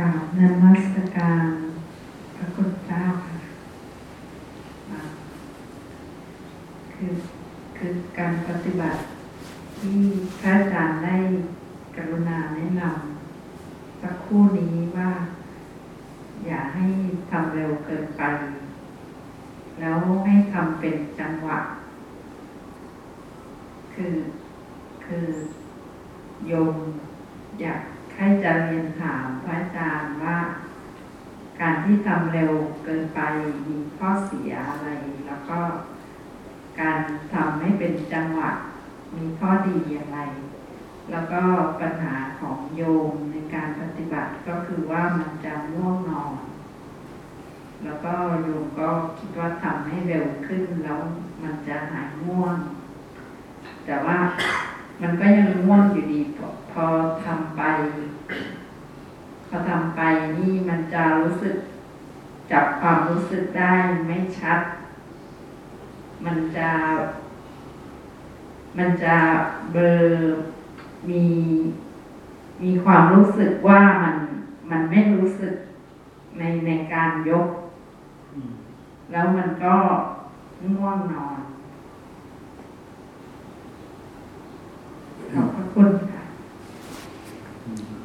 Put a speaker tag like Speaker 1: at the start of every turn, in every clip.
Speaker 1: กราบนมัสการพระคุณเจ้าค่ะคือคือการปฏิบัติที่พระอาจารย์ได้กรุณาแนะนำสักครู่นี้ว่า อย่าให้ทำเร็วเกินไป แล้วให้ทำเป็นจังหวะ คือคือโยมอยากให้จะเรียนถามพระอาจารย์ว่า การที่ทำเร็วเกิน ไปมีข้อเสียอะไร แล้วก็การทำให้เป็นจังหวะมีข้อดีอย่างไร แล้วก็ปัญหาของโยมในการปฏิบัติก็คือว่ามันจะง่วงนอน แล้วก็โยมก็คิดว่าทำให้เร็วขึ้นแล้วมันจะหายง่วง แต่ว่ามันก็ยังง่วงอยู่ดีพอพอทำไป พอทำไปนี่มันจะรู้สึก จับความรู้สึกได้ไม่ชัด มันจะ มันจะเบลอมีมีความรู้สึกว่ามันมันไม่รู้สึกในในการยก แล้วมันก็ง่วงนอนขอบพระคุณค่ะ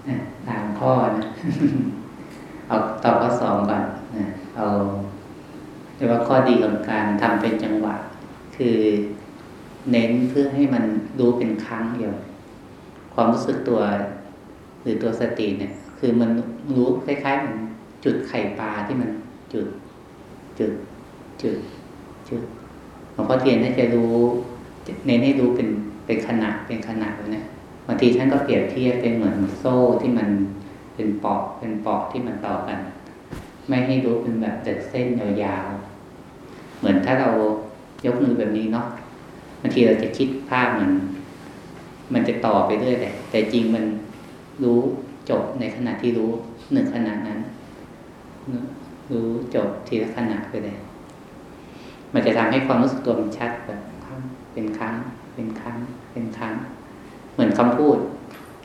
Speaker 2: นะสามข้อนะ เอาตอบข้อสองก่อนนะ เอาเรียกว่าข้อดีของการทำเป็นจังหวะ คือเน้นเพื่อให้มันรู้เป็นครั้งเดียว ความรู้สึกตัว หรือตัวสติเนี่ย คือมันรู้คล้ายๆเหมือนจุดไข่ปลาที่มันจุด จุด จุด จุดหลวงพ่อเทียนท่านจะรู้เน้นให้รู้เป็นเป็นขนาดเป็นขนาดแบบนี้บางทีท่านก็เปรียบเทียบเป็นเหมือนโซ่ที่มันเป็นปอกเป็นปอกที่มันต่อกัน ไม่ให้รู้เป็นแบบเด็กเส้นยาวๆเหมือนถ้าเรายกมือแบบนี้เนาะบางทีเราจะคิดภาพเหมือนมันจะต่อไปเรื่อยแต่แต่จริงมันรู้จบในขณะที่รู้หนึ่งขณะนั้น รู้จบทีละขณะไปเลยมันจะทำให้ความรู้สึกตัวมันชัดแบบเป็นครั้ง เป็นครั้ง เป็นครั้ง เหมือนคำพูด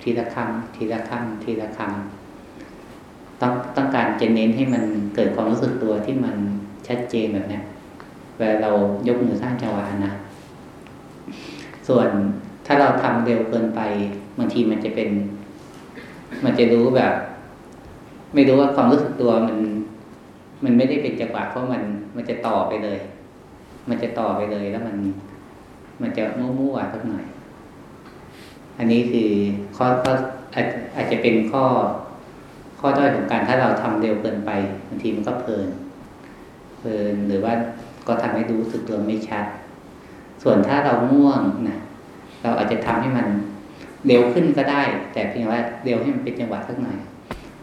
Speaker 2: ทีละคำทีละคำทีละคำ ต้องต้องการจะเน้นให้มันเกิดความรู้สึกตัวที่มันชัดเจนแบบนี้เวลาเรายกมือสร้างจังหวะนะ ส่วนถ้าเราทำเร็วเกินไปบางทีมันจะเป็น มันจะรู้แบบ ไม่รู้ว่าความรู้สึกตัวมัน มันไม่ได้เป็นจังหวะเพราะมันมันจะต่อไปเลย มันจะต่อไปเลยแล้วมัน มันจะมั่วๆสักหน่อย อันนี้คือข้อข้อาจอาจจะเป็นข้อ ข้อด้อยของการถ้าเราทำเร็วเกินไปบางทีมันก็เพลิน เพลินหรือว่าก็ทำให้รู้สึกตัวไม่ชัด ส่วนถ้าเราง่วงนะเราอาจจะทำให้มันเร็วขึ้นก็ได้ แต่เพียงว่าเร็วให้มันเป็นจังหวะสักหน่อย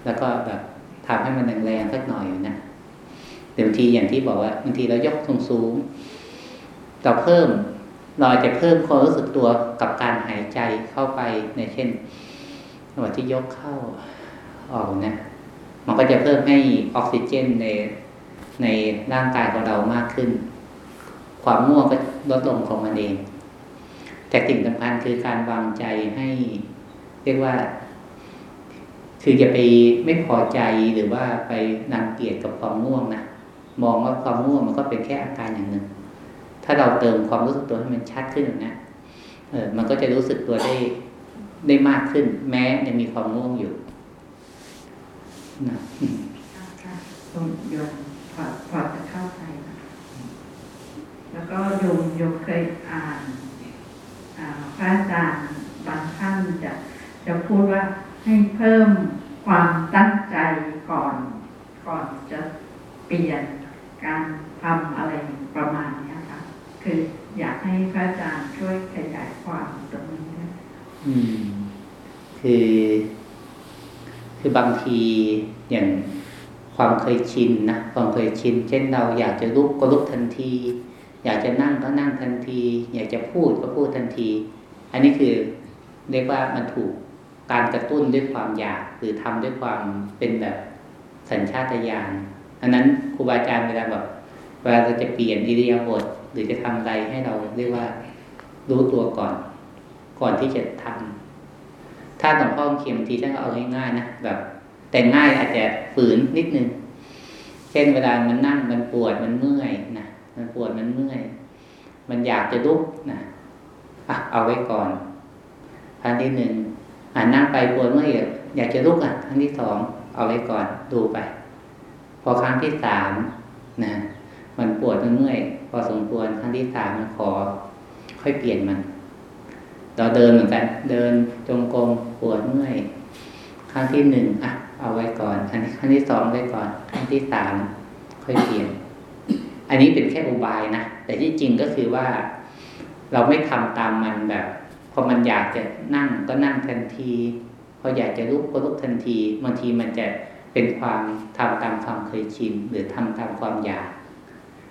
Speaker 2: แล้วก็แบบทำให้มันแรงๆสักหน่อยนะเดี๋ยวบางทีอย่างที่บอกว่าบางทีเรายกสูงเราเพิ่มเราอาจจะเพิ่มความรู้สึกตัวกับการหายใจเข้าไปในเช่นจังหวะที่ยกเข้า ออกนะมันก็จะเพิ่มให้ออกซิเจนในในร่างกายของเรามากขึ้น ความง่วงก็ลดลงของมันเอง แต่สิ่งสำคัญคือการวางใจให้ เรียกว่า คือจะไปไม่พอใจหรือว่าไปนังเกียดกับความง่วงนะมองว่าความง่วงมันก็เป็นแค่อาการอย่างหนึ่ง ถ้าเราเติมความรู้สึกตัวให้มันชัดขึ้นนี้เออมันก็จะรู้สึกตัวได้ได้มากขึ้น แม้ยังมีความง่วงอยู่ นะ
Speaker 1: ค่ะโยมโยมพอพอจะเข้าใจนะแล้วก็โยมโยมเคยอ่านอ่าพระอาจารย์บางท่านจะจะพูดว่าให้เพิ่มความตั้งใจก่อน ก่อนจะเปลี่ยนการทำอะไรประมาณเนี้ยค่ะคืออยากให้พระอาจารย์ช่วยขยายความตรงนี้นะ
Speaker 2: อืมคือ คือบางทีอย่างความเคยชินนะความเคยชิน เช่นเราอยากจะลุกก็ลุกทันที อยากจะนั่งก็นั่งทันที อยากจะพูดก็พูดทันที อันนี้คือเรียกว่ามันถูกการกระตุ้นด้วยความอยากหรือทำด้วยความเป็นแบบสัญชาตญาณอันนั้นครูบาอาจารย์เวลาแบบเวลาเราจะเปลี่ยนอิริยาบถหรือจะทำอะไรให้เราเรียกว่ารู้ตัวก่อน ก่อนที่จะทำ ถ้าหลวงพ่อเขียนทีท่านก็เอาง่ายๆนะแบบแต่ง่ายอาจจะฝืนนิดนึง เช่นเวลามันนั่งมันปวดมันเมื่อยนะมันปวดมันเมื่อย มันอยากจะลุกนะอะเอาไว้ก่อนครั้งที่หนึ่งอ่านั่งไปปวดเมื่อยอยากจะลุกอะครั้งที่สองเอาไว้ก่อนดูไป พอครั้งที่สามนะมันปวดมันเมื่อย พอสมควรครั้งที่สามมันขอ ค่อยเปลี่ยนมัน เราเดินเหมือนกัน เดินจงกรมปวดเมื่อยครั้งที่หนึ่งอะ เอาไว้ก่อนครั้งครั้งที่สองไว้ก่อนครั้งที่สามค่อยเปลี่ยน อันนี้เป็นแค่อุบายนะแต่ที่จริงก็คือว่า เราไม่ทำตามมันแบบพอมันอยากจะนั่งก็นั่งทันทีพออยากจะลุกก็ลุกทันทีบางทีมันจะเป็นความทำตามความเคยชินหรือทำตามความอยาก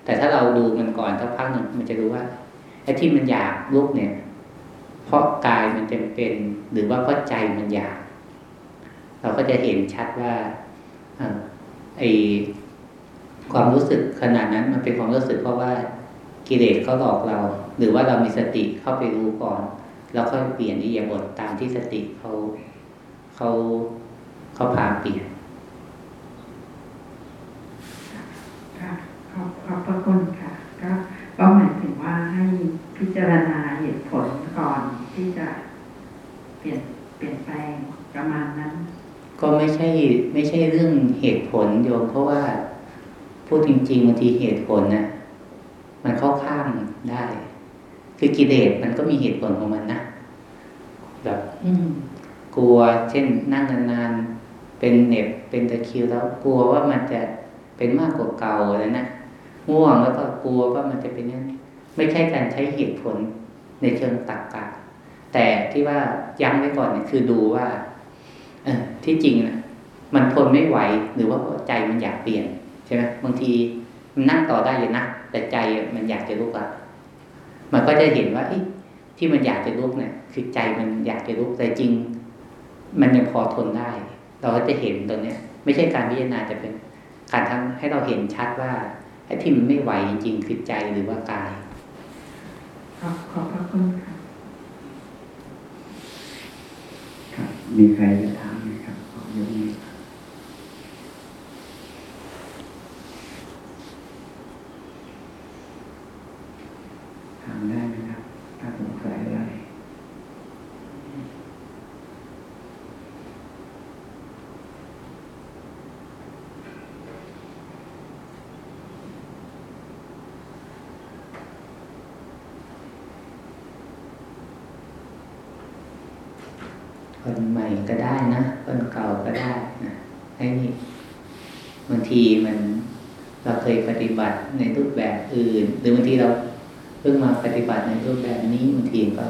Speaker 2: แต่ถ้าเราดูมันก่อนสักพักหนึ่งมันจะรู้ว่าไอ้ที่มันอยากลุกเนี่ย เพราะกายมันจำเป็น หรือว่าเพราะใจมันอยาก เราก็จะเห็นชัดว่าไอความรู้สึกขนาดนั้นมันเป็นความรู้สึกเพราะว่ากิเลสเขาหลอกเรา หรือว่าเรามีสติเข้าไปรู้ก่อน แล้วค่อยเปลี่ยนอิยาบถตามที่สติเขาเขาเขาพาเปลี่ยน
Speaker 1: ค่ะขอบขอบพระคุณค่ะ ก็ก็หมายถึงว่าให้พิจารณาเหตุผลก่อน ที่จะเปลี่ยนเปลี่ยนแปลงประมาณนั้น
Speaker 2: ก็ไม่ใช่ไม่ใช่เรื่องเหตุผลโยมเพราะว่าพูดจริงๆบางทีเหตุผลนะ่ะมันเข้าข้างได้ คือกิเลสมันก็มีเหตุผลของมันนะแบบกลัวเช่นนั่งนานๆเป็นเน็บเป็นตะคิวแล้วกลัวว่ามันจะเป็นมากกว่าเก่าแล้วนะง่วงแล้วก็กลัวว่ามันจะเป็นนั้นไม่ใช่การใช้เหตุผลในเชิงตรรกกะ แต่ที่ว่าย้ำไว้ก่อนเนี่ยคือดูว่า เออที่จริงนะมันทนไม่ไหวหรือว่าใจมันอยากเปลี่ยนใช่ไหมบางทีมันนั่งต่อได้เลยนะแต่ใจมันอยากจะลุกอะมันก็จะเห็นว่าที่มันอยากจะลุกเนี่ยคือใจมันอยากจะลุกแต่จริง มันยังพอทนได้ เราก็จะเห็นตรงเนี้ย ไม่ใช่การพิจารณาจะเป็นการทำให้เราเห็นชัดว่าไอ้ที่มันไม่ไหวจริงคือใจหรือว่ากาย
Speaker 1: ขอบพระคุณค่ะ
Speaker 3: ครับ มีใครจะถามไหมครับขอยกมือถามได้ไหมครับ ถ้าสงสัยอะไร
Speaker 2: คน ใหม่ก็ได้นะคนเก่าก็ได้นะให้บางทีมันเราเคยปฏิบัติในรูปแบบอื่น หรือบางทีเราเพิ่งมาปฏิบัติในรูปแบบนี้บางทีก็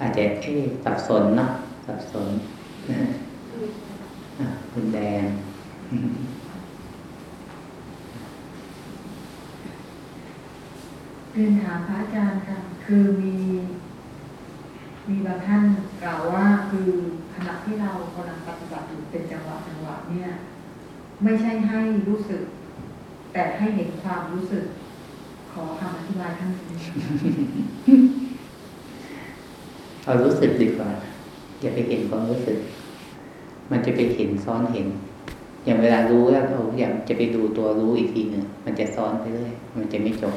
Speaker 2: อาจจะเอ๊สับสนเนาะสับสนคุณแดง
Speaker 4: เรียนถามพระอาจารย์ค่ะ คือมี มีบางท่าน กล่าวว่าคือขณะที่เรากำลังปฏิบัติอยู่เป็นจังหวะจังหวะเนี่ยไม่ใช่ให้รู้สึก แต่ให้เห็นความรู้สึก ขอคำอธิบายท่านนี้
Speaker 2: เอารู้สึกดีกว่า อย่าไปเห็นความรู้สึก มันจะไปเห็นซ้อนเห็น อย่างเวลารู้แล้วเราอยากจะไปดูตัวรู้อีกทีหนึ่งมันจะซ้อนไปเรื่อยมันจะไม่จบ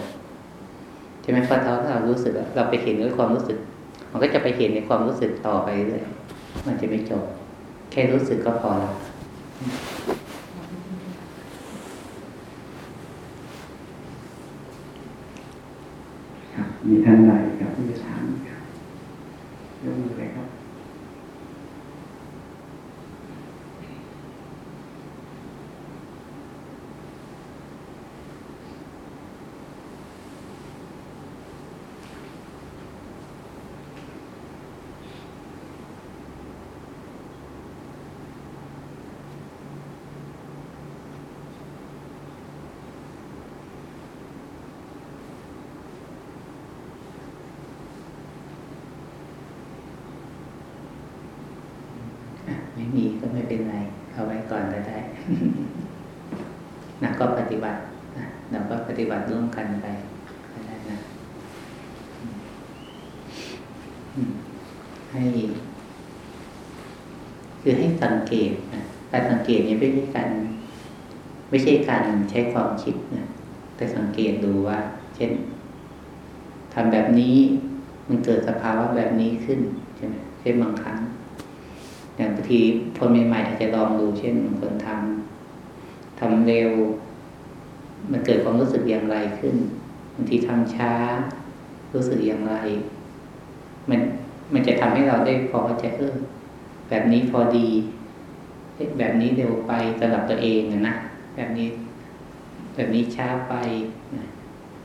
Speaker 2: ใช่ไหมพอเราเรารู้สึกเราไปเห็นด้วยความรู้สึก มันก็จะไปเห็นในความรู้สึกต่อไปเรื่อยมันจะไม่จบ แค่รู้สึกก็พอละ
Speaker 3: มีท่านใดครับที่จะถามไหมครับยกมือเลยครับ
Speaker 2: อะไม่มีก็ไม่เป็นไร เอาไว้ก่อนก็ได้นะก็ปฏิบัตินะเราก็ปฏิบัติร่วมกันไปก็ได้นะให้คือให้สังเกตนะการสังเกตเนี้ไม่ใช่การไม่ใช่การใช้ความคิดนะแต่สังเกตดูว่า เช่นทำแบบนี้มันเกิดสภาวะแบบนี้ขึ้นใช่ไหมเช่นบางครั้ง อย่างบางทีคนใหม่ๆอาจจะลองดูเช่นบางคนทำทำเร็ว มันเกิดความรู้สึกอย่างไรขึ้นบางทีทำช้า รู้สึกอย่างไร มันมันจะทำให้เราได้พอจะเออแบบนี้พอดี แบบนี้เร็วไปสำหรับตัวเองนะแบบนี้ แบบนี้ช้าไปนะ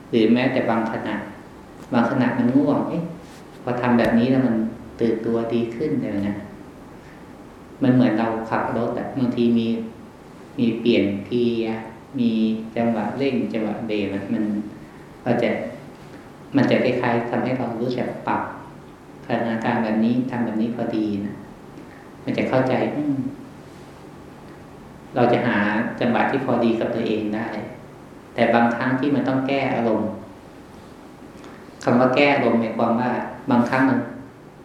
Speaker 2: หรือแม้แต่บางขณะบางขณะมันง่วงเอ๊ะพอทำแบบนี้แล้วมันตื่นตัวดีขึ้นเลยนะ มันเหมือนเราขับรถอะบางทีมีมีเปลี่ยนเกียร์มีจังหวะเร่งจังหวะเบรกมันเราจะมันจะคล้ายๆทำให้เรารู้จักปรับสถานการณ์แบบนี้ทำแบบนี้พอดีนะมันจะเข้าใจอืเราจะหาจังหวะที่พอดีกับตัวเองได้ แต่บางครั้งที่มันต้องแก้อารมณ์คำว่าแก้อารมณ์หมายความว่า บางครั้งมัน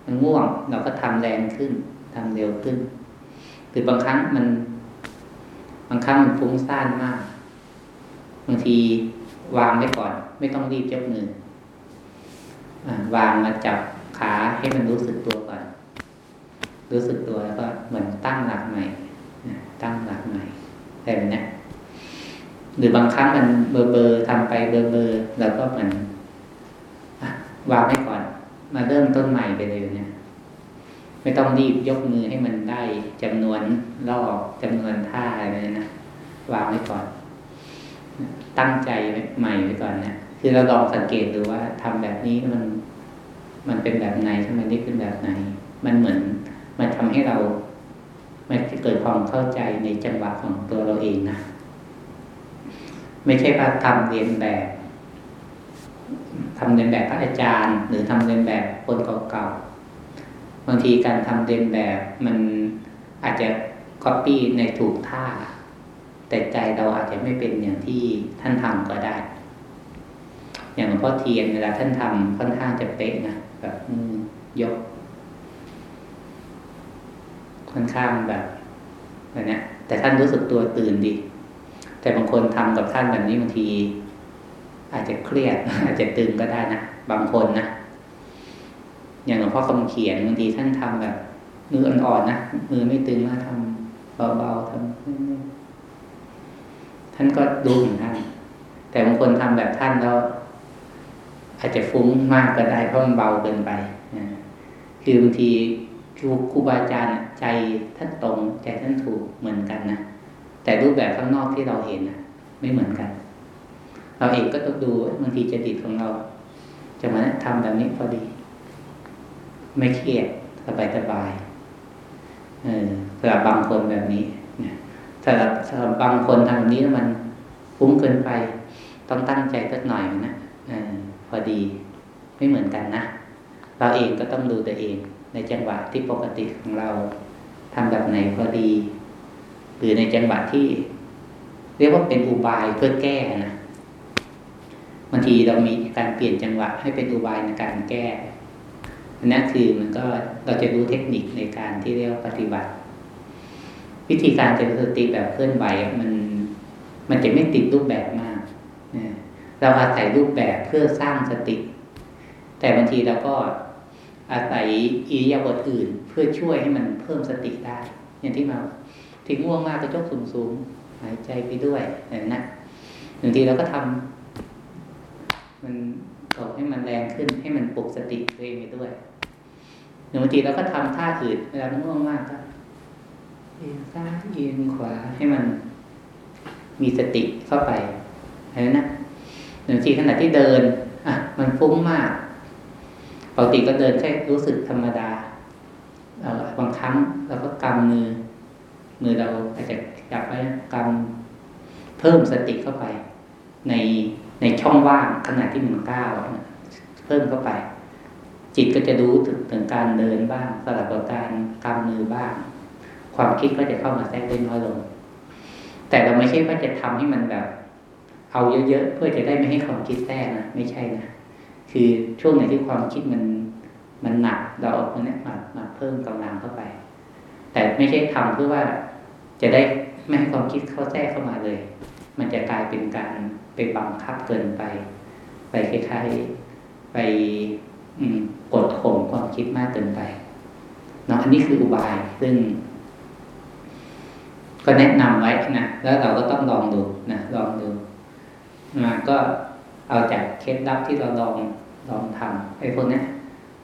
Speaker 2: มันง่วง เราก็ทำแรงขึ้นทำเร็วขึ้น หรือบางครั้งมันบางครั้งมันฟุ้งซ่านมาก บางทีวางไว้ก่อน ไม่ต้องรีบยกมืออวางมาจับขาให้มันรู้สึกตัวก่อน รู้สึกตัวแล้วก็เหมือนตั้งหลักใหม่ตั้งหลักใหม่แบบนี้หรือบางครั้งมันเบอร์เบอร์ทำไปเบอร์เบอร์เราก็เหมือนวางไว้ก่อน มาเริ่มต้นใหม่ไปเลยเนี่ย ไม่ต้องรีบยกมือให้มันได้จำนวนรอบจำนวนท่าอะไรนะวางไว้ก่อน ตั้งใจใหม่ไว้ก่อนนะคือเราลองสังเกตดูว่าทำแบบนี้มัน มันเป็นแบบไหนทำไมได้เป็นแบบไหน มันเหมือน มันทำให้เรา มันเกิดความเข้าใจในจังหวะของตัวเราเองนะไม่ใช่ว่าทำเรียนแบบทำเรียนแบบพระอาจารย์ หรือทำเรียนแบบคนเก่าๆ บางทีการทำเรียนแบบมันอาจจะก๊อปปี้ในถูกท่า แต่ใจเราอาจจะไม่เป็นอย่างที่ท่านทำก็ได้ อย่างหลวงพ่อเทียนเวลาท่านทำค่อนข้างจะเป๊ะนะแบบยก ค่อนข้างแบบแบบนี้แต่ท่านรู้สึกตัวตื่นดี แต่บางคนทำกับท่านแบบนี้บางที อาจจะเครียดอาจจะตึงก็ได้นะบางคนนะ อย่างหลวงพ่อคำเขียนบางทีท่านทำแบบมืออ่อนๆนะมือไม่ตึงมากทำเบาๆทำท่านก็ดูของท่านแต่บางคนทำแบบท่านแล้ว อาจจะฟุ้งมากก็ได้เพราะมันเบาเกินไปคือบางทีครูบาอาจารย์ใจท่านตรงใจท่านถูกเหมือนกันนะแต่รูปแบบข้างนอกที่เราเห็นนะไม่เหมือนกัน เราเองก็ต้องดูบางทีจะดิตของเราจะมาทำแบบนี้พอดี ไม่เครียดสบายสบายเออสำหรับบางคนแบบนี้สำหรับสำหรับบางคนทำแบบนี้แล้วมันฟุ้งเกินไป ต้องตั้งใจสักหน่อยนะออพอดีไม่เหมือนกันนะ เราเองก็ต้องดูตัวเอง ในจังหวะที่ปกติของเราทำแบบไหนพอดี หรือในจังหวะที่ เรียกว่าเป็นอุบายเพื่อแก้นะบางทีเรามีการเปลี่ยนจังหวะให้เป็นอุบายในการแก้ อันนั้นคือมันก็เราจะรู้เทคนิคในการที่เรียกปฏิบัติ วิธีการเจริญสติแบบเคลื่อนไหวมันมันจะไม่ติดรูปแบบมากเราอาศัยรูปแบบเพื่อสร้างสติ แต่บางทีเราก็อาศัยอิริยาบถอื่น เพื่อช่วยให้มันเพิ่มสติได้ อย่างที่มาถึงง่วงมากก็ยกสูงๆหายใจไปด้วยนะบางทีเราก็ทำมันกดให้มันแรงขึ้นให้มันปลุกสติตัวเองไปด้วย บางทีเราก็ทำท่าอื่นเวลาง่วงมากก็เอียงซ้ายเอียงขวาให้มันมีสติเข้าไปเห็นไหนะบางทีขณะที่เดิน อะ มันฟุ้งมากปกติก็เดินแค่รู้สึกธรรมดาบางครั้งเราก็กำมือ มือเราอาจจะจับไว้กำเพิ่มสติเข้าไป ในในช่องว่างขณะที่มันก้าวเพิ่มเข้าไป จิตก็จะรู้ถึงถึงการเดินบ้างสลับกับการกำมือบ้าง ความคิดก็จะเข้ามาแทรกได้น้อยลง แต่เราไม่ใช่ว่าจะทำให้มันแบบ เอาเยอะๆเพื่อจะได้ไม่ให้ความคิดแทรกนะไม่ใช่นะคือช่วงไหนที่ความคิดมันมันหนักเราเอาตรงนี้มามาเพิ่มกำลังเข้าไป แต่ไม่ใช่ทำเพื่อว่าจะได้ไม่ให้ความคิดเข้าแทรกเข้ามาเลย มันจะกลายเป็นการไปบังคับเกินไป ไปคล้ายๆไป อืม กดข่มความคิดมากเกินไปเนาะอันนี้คืออุบายซึ่ง ก็แนะนำไว้นะแล้วเราก็ต้องลองดูนะลองดูมาก็เอาจากเคล็ดลับที่เราลองลองทำไอ้พวกนี้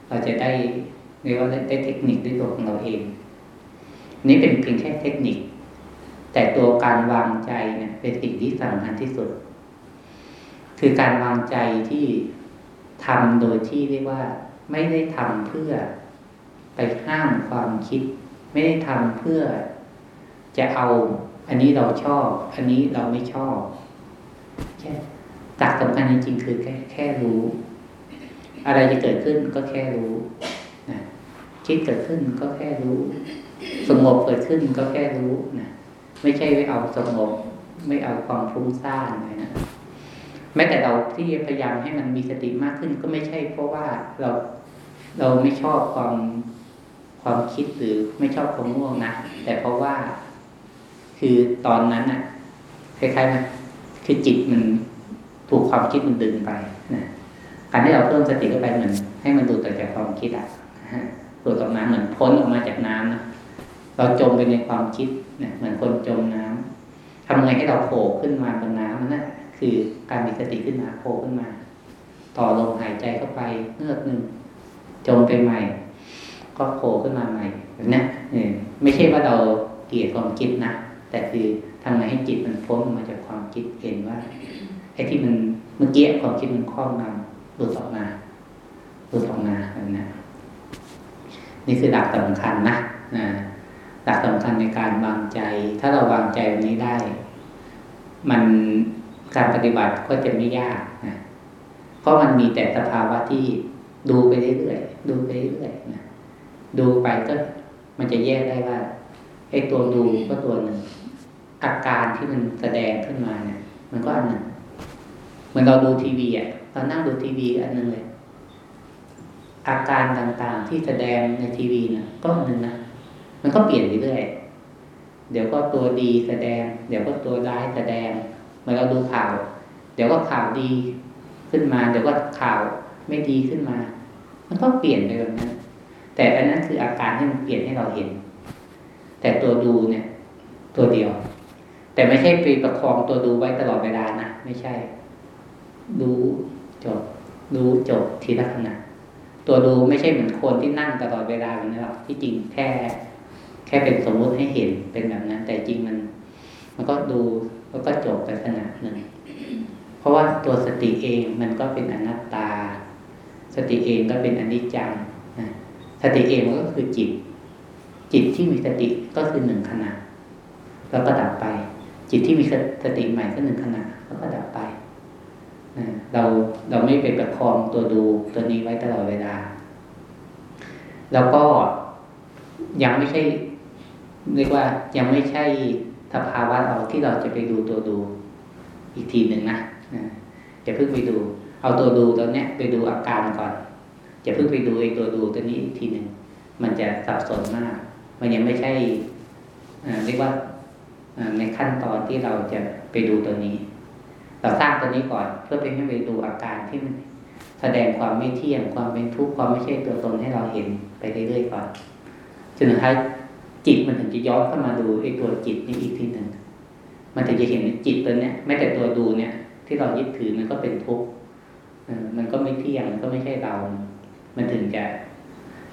Speaker 2: เราจะได้เรียกว่าได้เทคนิคด้วยตัวของเราเอง นี่เป็นเพียงแค่เทคนิค แต่ตัวการวางใจเนี่ยเป็นสิ่งที่สำคัญที่สุด คือการวางใจที่ทำโดยที่เรียกว่า ไม่ได้ทำเพื่อไปห้ามความคิด ไม่ได้ทำเพื่อจะเอา อันนี้เราชอบ อันนี้เราไม่ชอบแค่ตักสำคัญจริงๆคือแค่แค่รู้ อะไรจะเกิดขึ้นก็แค่รู้นะคิดเกิดขึ้นก็แค่รู้ สงบเกิดขึ้นก็แค่รู้นะไม่ใช่ไปเอาสงบ ไม่เอาความฟุ้งซ่านเลยนะ แม้แต่เราที่พยายามให้มันมีสติมากขึ้นก็ไม่ใช่เพราะว่าเราเราไม่ชอบความความคิดหรือไม่ชอบความง่วงนะแต่เพราะว่าคือตอนนั้นน่ะคล้ายๆมันคือจิตมันถูกความคิดมันดึงไปนะการที่เราเพิ่มสติเข้าไปเหมือนให้มันดูดออจากความคิดอะดูดออกมาเหมือนพ้นออกมาจากน้ำนะเราจมไปในความคิดเนี่ยเหมือนคนจมน้ำทำไงให้เราโผล่ขึ้นมาบนน้ำนั่นนะ คือการมีสติขึ้นมาโผล่ขึ้นมา ต่อลมหายใจเข้าไปเงือกหนึ่งจมไปใหม่ ก็โผล่ขึ้นมาใหม่แบบนี้เนี่ยไม่ใช่ว่าเราเกลียดความคิดนะแต่คือทำไงให้จิตมันพ้นมาจากความคิดเห็นว่าไอ้ที่มันเมื่อกี้ความคิดมันครอบงำหลุดออกมาหลุดออกมาแบบนี้นี่คือหลักสำคัญนะนะหลักสำคัญในการวางใจ ถ้าเราวางใจแบบนี้ได้ มัน การปฏิบัติก็จะไม่ยากนะเพราะมันมีแต่สภาวะที่ดูไปเรื่อยๆดูไปเรื่อยๆนะดูไปก็มันจะแยกได้ว่าไอ้ตัวดูก็ตัวหนึ่งอาการที่มันแสดงขึ้นมาเนี่ย มันก็อันหนึ่งเหมือนเราดูทีวีอะเรานั่งดูทีวีอันหนึ่งเลย อาการต่างๆที่แสดงในทีวีนะก็อันหนึ่งนะมันก็เปลี่ยนไปเรื่อยเดี๋ยวก็ตัวดีแสดง เดี๋ยวก็ตัวร้ายแสดง มื่อเราดูข่าว เดี๋ยวก็ข่าวดีขึ้นมา เดี๋ยวก็ข่าวไม่ดีขึ้นมา มันก็เปลี่ยนไปแบบนั้นแต่อันนั้นคืออาการที่มันเปลี่ยนให้เราเห็น แต่ตัวดูเนี่ย ตัวเดียว แต่ไม่ใช่ไปประคองตัวดูไว้ตลอดเวลานะไม่ใช่ ดูจบดูจบทีละขณะตัวดูไม่ใช่เหมือนคนที่นั่งตลอดเวลาแบบนั้นหรอกที่จริงแค่ แค่เป็นสมมุติให้เห็นเป็นแบบนั้น แต่จริงมัน มันก็ดู แล้วก็จบไปขณะหนึ่ง เพราะว่าตัวสติเองมันก็เป็นอนัตตา สติเองก็เป็นอนิจจังสติเองมันก็คือจิต จิตที่มีสติก็คือหนึ่งขณะแล้วก็ดับไป จิตที่มีสติใหม่ก็หนึ่งขณะแล้วก็ดับไปเราเราไม่ไปประคองตัวดูตัวนี้ไว้ตลอดเวลา แล้วก็ยังไม่ใช่เรียกว่ายังไม่ใช่ สภาวะเราที่เราจะไปดูตัวดูอีกทีหนึ่งนะจะเพิ่งไปดู เอาตัวดูตัวเนี้ยไปดูอาการก่อนจะเพิ่งไปดูไอ้ตัวดูตัวนี้อีกทีหนึ่งมันจะสับสนมาก มันยังไม่ใช่เรียกว่าในขั้นตอนที่เราจะไปดูตัวนี้ เราสร้างตัวนี้ก่อน เพื่อไปให้ไปดูอาการที่มันแสดงความไม่เที่ยงความเป็นทุกข์ความไม่ใช่ตัวตนให้เราเห็นไปเรื่อยๆก่อนจนสุดท้าย จิตมันถึงจะย้อนเข้ามาดูไอ้ตัวจิตนี้อีกทีหนึ่งมันถึงจะเห็นจิตตัวเนี้ยแม้แต่ตัวดูเนี่ย ที่เรายึดถือมันก็เป็นทุกข์มันก็ไม่เที่ยงมันก็ไม่ใช่เรา มันถึงจะ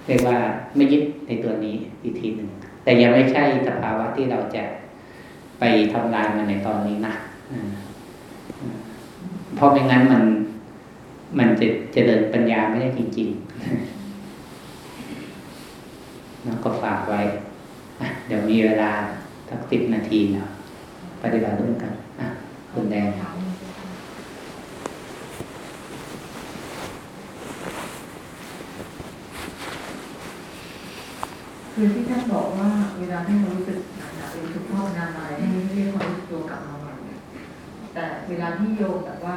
Speaker 2: เรียกว่าไม่ยึดในตัวนี้อีกทีหนึ่งแต่ยังไม่ใช่สภาวะที่เราจะไปทำลายมันในตอนนี้นะเพราะไม่งั้นมันมันจะจะเดินปัญญาไม่ได้จริงๆแล้วก็ฝากไว้ เดี๋ยวมีเวลาสักสิบนาทีเนาะปฏิบัติร่วมกันอะคุณแดง
Speaker 4: คือที่ท่านบอกว่าเวลาที่เรารู้สึกหนักๆหรือทุกข์ภาวนาอะไรให้เรียกความรู้สึกตัวกลับมาใหม่แต่เวลาที่โยมแบบว่า